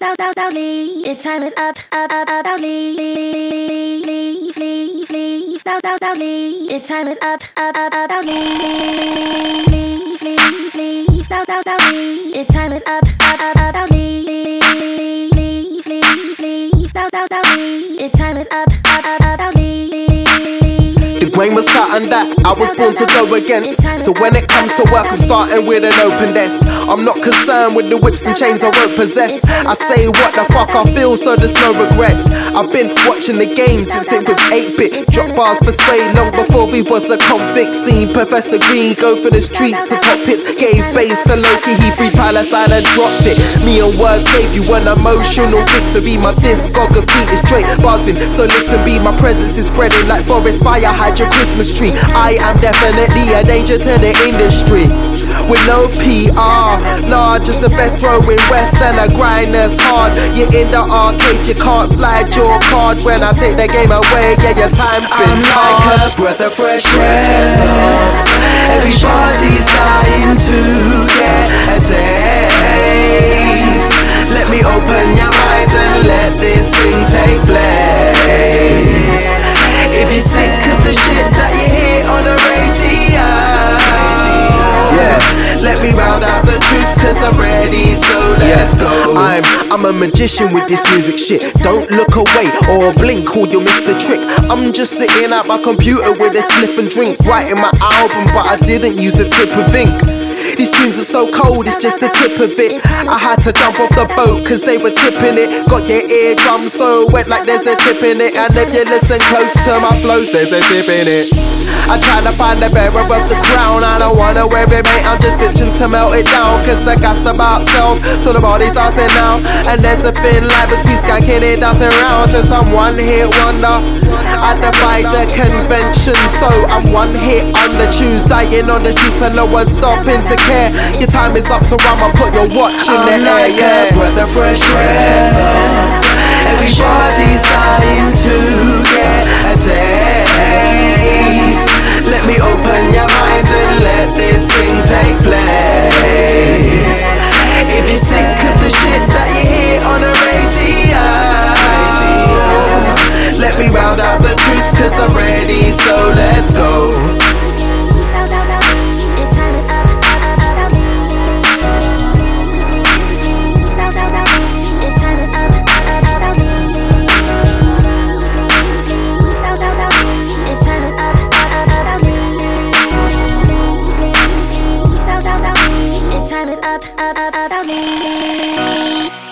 now, now, now, leave. This time is up, up, up, up, now, leave, leave, leave, leave, now, now, now, leave. This time is up, up, up, up, now, leave, leave, leave, leave, now, now, now, leave. This time is up, up, up, up, now, leave, leave, leave, leave, now, now, now, leave. This time is up, up, up, up, leave. The grain was something that I was born to go against. So when it comes to work, I'm starting with an open desk. I'm not concerned with the whips and chains I won't possess. I say what the fuck I feel, so there's no regrets. I've been watching the game since it was 8 bit. Drop bars for sway long before we was a convict. Seen Professor Green go for the streets to top hits. Gave bass to Lowkey, he free Palestine and dropped it. Me and words gave you an emotional victory. My discography is straight buzzing. So listen, be my presence is spreading like forest fire. Hide your Christmas tree. I am definitely a danger to the industry. With no PR, nah, just the best throwing west and a grind that's hard. You're in the arcade, you can't slide your card when I take the game away. Yeah, your time's been I'm like a breath of fresh air. Everybody's dying to get a taste. Troops I'm ready, so let's go. I'm I'm a magician with this music shit. Don't look away or blink or you'll miss the trick. I'm just sitting at my computer with a sniff and drink, writing my album, but I didn't use a tip of ink. These tunes are so cold, it's just the tip of it. I had to jump off the boat cause they were tipping it. Got your eardrum so wet like there's a tip in it. And if you listen close to my flows, there's a tip in it. I try to find the bearer of the don't wanna wear it, mate. I'm just itching to melt it down. Cause the gas about self, so the body's dancing now. And there's a thin line between skanking and dancing around to some one hit wonder. I defy the convention, so I'm one hit on the tunes, dying on the streets, and no one's stopping to care. Your time is up, so I'ma put your watch in the I'm air. like Yeah. breath of fresh air. Up, up, about me.